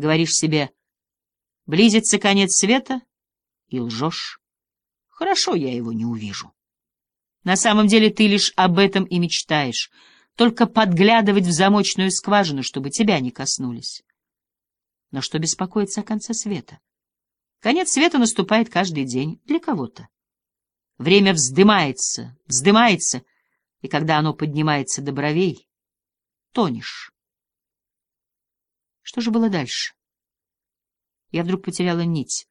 Говоришь себе, близится конец света, и лжешь. Хорошо, я его не увижу. На самом деле ты лишь об этом и мечтаешь, только подглядывать в замочную скважину, чтобы тебя не коснулись. Но что беспокоиться о конце света? Конец света наступает каждый день для кого-то. Время вздымается, вздымается, и когда оно поднимается до бровей, тонешь. Что же было дальше? Я вдруг потеряла нить,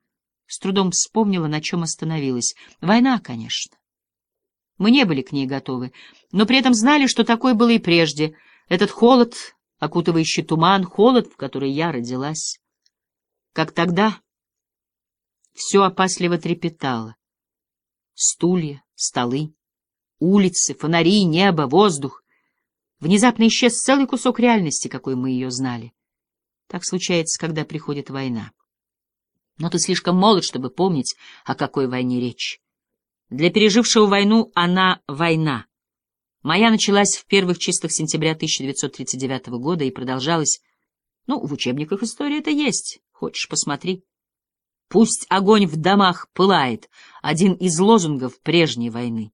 с трудом вспомнила, на чем остановилась. Война, конечно. Мы не были к ней готовы, но при этом знали, что такое было и прежде. Этот холод, окутывающий туман, холод, в который я родилась. Как тогда все опасливо трепетало. Стулья, столы, улицы, фонари, небо, воздух. Внезапно исчез целый кусок реальности, какой мы ее знали. Так случается, когда приходит война. Но ты слишком молод, чтобы помнить, о какой войне речь. Для пережившего войну она — война. Моя началась в первых числах сентября 1939 года и продолжалась... Ну, в учебниках истории это есть. Хочешь, посмотри. Пусть огонь в домах пылает — один из лозунгов прежней войны.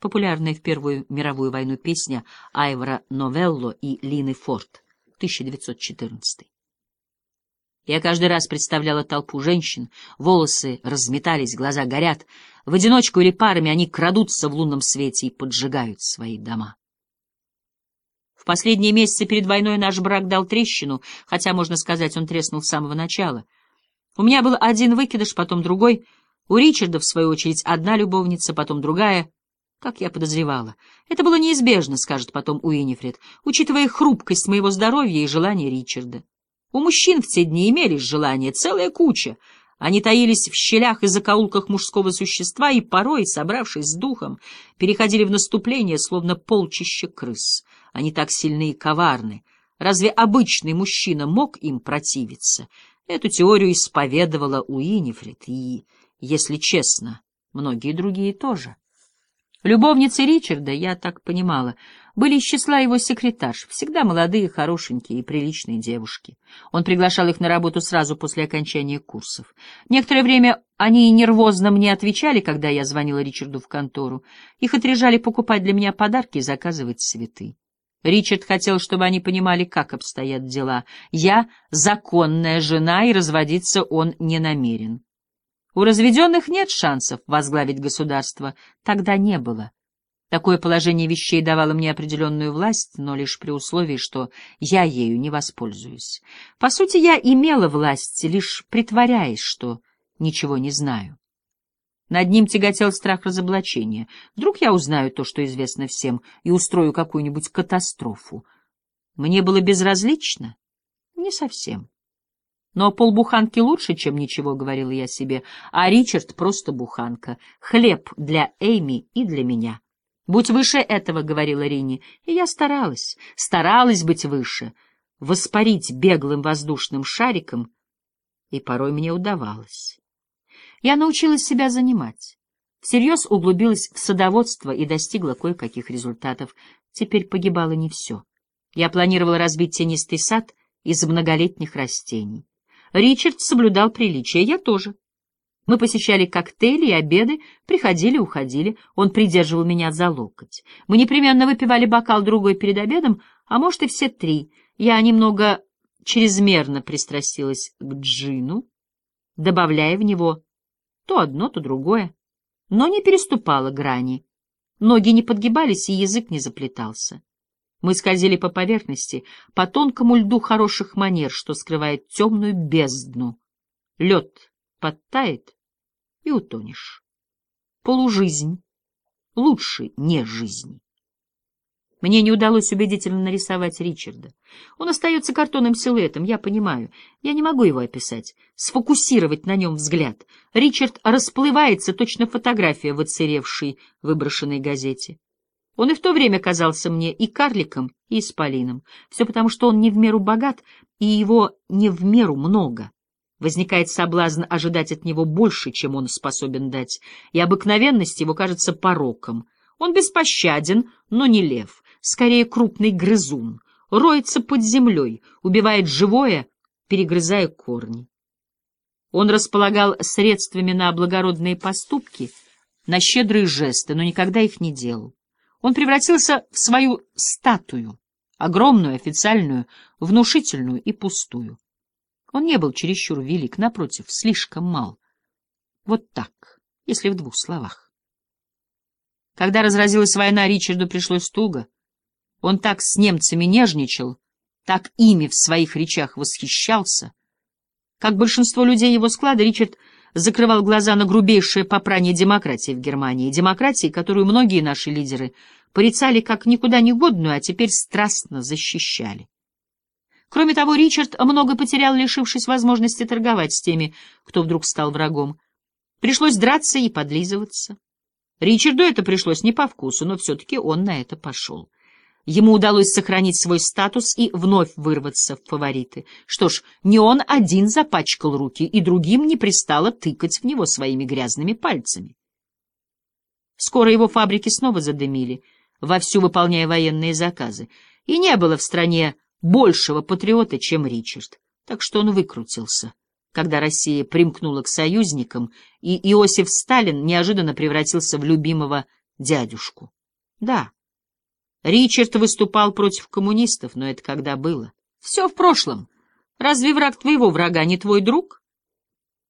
Популярная в Первую мировую войну песня Айвора Новелло и Лины Форд, 1914. Я каждый раз представляла толпу женщин, волосы разметались, глаза горят. В одиночку или парами они крадутся в лунном свете и поджигают свои дома. В последние месяцы перед войной наш брак дал трещину, хотя, можно сказать, он треснул с самого начала. У меня был один выкидыш, потом другой. У Ричарда, в свою очередь, одна любовница, потом другая. Как я подозревала. Это было неизбежно, скажет потом Уинифред, учитывая хрупкость моего здоровья и желания Ричарда. У мужчин в те дни имелись желания, целая куча. Они таились в щелях и закоулках мужского существа и порой, собравшись с духом, переходили в наступление, словно полчища крыс. Они так сильны и коварны. Разве обычный мужчина мог им противиться? Эту теорию исповедовала Уинифред и, если честно, многие другие тоже. Любовницы Ричарда, я так понимала, были из числа его секретарш, всегда молодые, хорошенькие и приличные девушки. Он приглашал их на работу сразу после окончания курсов. Некоторое время они нервозно мне отвечали, когда я звонила Ричарду в контору. Их отрежали покупать для меня подарки и заказывать цветы. Ричард хотел, чтобы они понимали, как обстоят дела. Я — законная жена, и разводиться он не намерен. У разведенных нет шансов возглавить государство. Тогда не было. Такое положение вещей давало мне определенную власть, но лишь при условии, что я ею не воспользуюсь. По сути, я имела власть, лишь притворяясь, что ничего не знаю. Над ним тяготел страх разоблачения. Вдруг я узнаю то, что известно всем, и устрою какую-нибудь катастрофу. Мне было безразлично? Не совсем. Но полбуханки лучше, чем ничего, — говорила я себе, а Ричард просто буханка, хлеб для Эйми и для меня. Будь выше этого, — говорила Рини, и я старалась, старалась быть выше, воспарить беглым воздушным шариком, и порой мне удавалось. Я научилась себя занимать, всерьез углубилась в садоводство и достигла кое-каких результатов. Теперь погибало не все. Я планировала разбить тенистый сад из многолетних растений. Ричард соблюдал приличие, я тоже. Мы посещали коктейли и обеды, приходили, уходили. Он придерживал меня за локоть. Мы непременно выпивали бокал другой перед обедом, а может и все три. Я немного чрезмерно пристрастилась к джину, добавляя в него то одно, то другое, но не переступала грани. Ноги не подгибались, и язык не заплетался. Мы скользили по поверхности, по тонкому льду хороших манер, что скрывает темную бездну. Лед подтает и утонешь. Полужизнь. Лучше не жизни. Мне не удалось убедительно нарисовать Ричарда. Он остается картонным силуэтом, я понимаю. Я не могу его описать, сфокусировать на нем взгляд. Ричард расплывается, точно фотография в отсыревшей, выброшенной газете. Он и в то время казался мне и карликом, и исполином. Все потому, что он не в меру богат, и его не в меру много. Возникает соблазн ожидать от него больше, чем он способен дать, и обыкновенность его кажется пороком. Он беспощаден, но не лев, скорее крупный грызун, роется под землей, убивает живое перегрызая корни. Он располагал средствами на благородные поступки, на щедрые жесты, но никогда их не делал. Он превратился в свою статую, огромную, официальную, внушительную и пустую. Он не был чересчур велик, напротив, слишком мал. Вот так, если в двух словах. Когда разразилась война, Ричарду пришлось туго. Он так с немцами нежничал, так ими в своих речах восхищался. Как большинство людей его склада, Ричард закрывал глаза на грубейшее попрание демократии в Германии, демократии, которую многие наши лидеры порицали как никуда не годную, а теперь страстно защищали. Кроме того, Ричард много потерял, лишившись возможности торговать с теми, кто вдруг стал врагом. Пришлось драться и подлизываться. Ричарду это пришлось не по вкусу, но все-таки он на это пошел. Ему удалось сохранить свой статус и вновь вырваться в фавориты. Что ж, не он один запачкал руки, и другим не пристало тыкать в него своими грязными пальцами. Скоро его фабрики снова задымили, вовсю выполняя военные заказы, и не было в стране большего патриота, чем Ричард, так что он выкрутился когда Россия примкнула к союзникам, и Иосиф Сталин неожиданно превратился в любимого дядюшку. Да, Ричард выступал против коммунистов, но это когда было? Все в прошлом. Разве враг твоего врага не твой друг?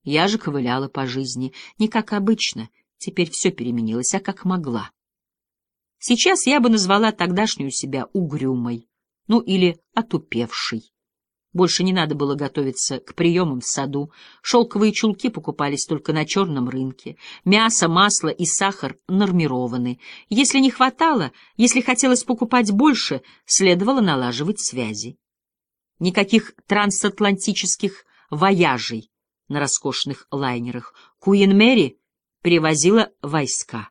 Я же ковыляла по жизни, не как обычно, теперь все переменилось, а как могла. Сейчас я бы назвала тогдашнюю себя угрюмой, ну или отупевшей. Больше не надо было готовиться к приемам в саду. Шелковые чулки покупались только на черном рынке. Мясо, масло и сахар нормированы. Если не хватало, если хотелось покупать больше, следовало налаживать связи. Никаких трансатлантических вояжей на роскошных лайнерах. Куин Мэри привозила войска.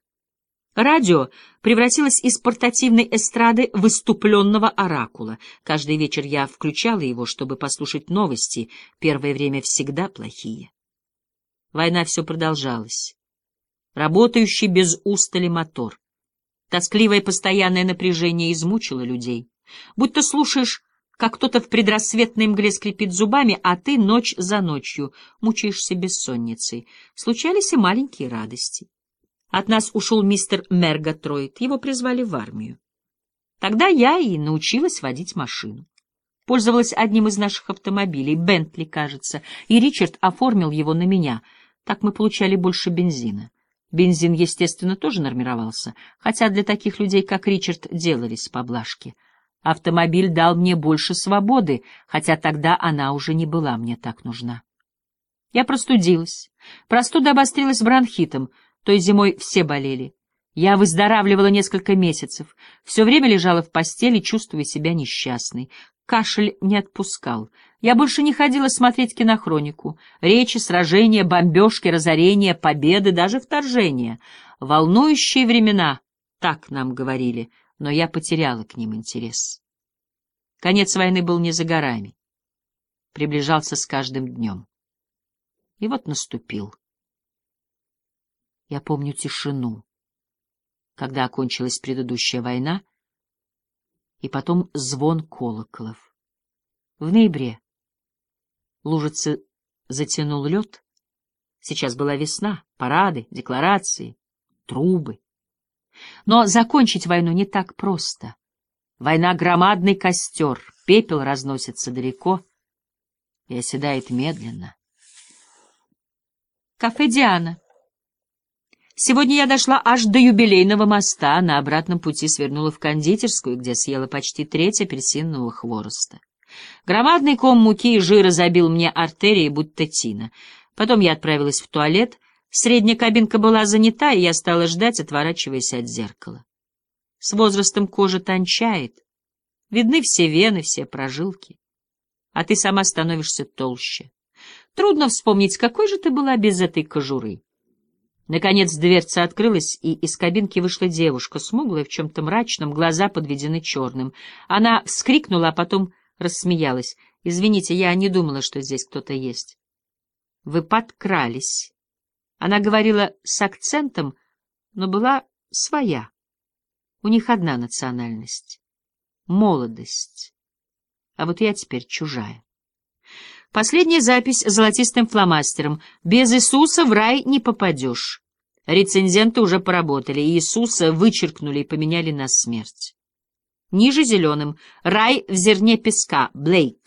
Радио превратилось из портативной эстрады выступленного оракула. Каждый вечер я включала его, чтобы послушать новости, первое время всегда плохие. Война все продолжалась. Работающий без устали мотор. Тоскливое постоянное напряжение измучило людей. Будто слушаешь, как кто-то в предрассветной мгле скрипит зубами, а ты ночь за ночью мучаешься бессонницей. Случались и маленькие радости. От нас ушел мистер Мерготроид, его призвали в армию. Тогда я и научилась водить машину. Пользовалась одним из наших автомобилей, Бентли, кажется, и Ричард оформил его на меня. Так мы получали больше бензина. Бензин, естественно, тоже нормировался, хотя для таких людей, как Ричард, делались поблажки. Автомобиль дал мне больше свободы, хотя тогда она уже не была мне так нужна. Я простудилась. Простуда обострилась бронхитом — той зимой все болели. Я выздоравливала несколько месяцев, все время лежала в постели, чувствуя себя несчастной. Кашель не отпускал. Я больше не ходила смотреть кинохронику. Речи, сражения, бомбежки, разорения, победы, даже вторжения. Волнующие времена, так нам говорили, но я потеряла к ним интерес. Конец войны был не за горами. Приближался с каждым днем. И вот наступил. Я помню тишину, когда окончилась предыдущая война, и потом звон колоколов. В ноябре лужицы затянул лед. Сейчас была весна, парады, декларации, трубы. Но закончить войну не так просто. Война — громадный костер, пепел разносится далеко и оседает медленно. Кафе «Диана» Сегодня я дошла аж до юбилейного моста, на обратном пути свернула в кондитерскую, где съела почти треть апельсинового хвороста. Громадный ком муки и жира забил мне артерии, будто тина. Потом я отправилась в туалет. Средняя кабинка была занята, и я стала ждать, отворачиваясь от зеркала. С возрастом кожа тончает. Видны все вены, все прожилки. А ты сама становишься толще. Трудно вспомнить, какой же ты была без этой кожуры. Наконец дверца открылась, и из кабинки вышла девушка, смуглая, в чем-то мрачном, глаза подведены черным. Она вскрикнула, а потом рассмеялась. — Извините, я не думала, что здесь кто-то есть. — Вы подкрались. Она говорила с акцентом, но была своя. У них одна национальность — молодость. А вот я теперь чужая. Последняя запись золотистым фломастером. «Без Иисуса в рай не попадешь». Рецензенты уже поработали, и Иисуса вычеркнули и поменяли на смерть. Ниже зеленым. «Рай в зерне песка». Блейк.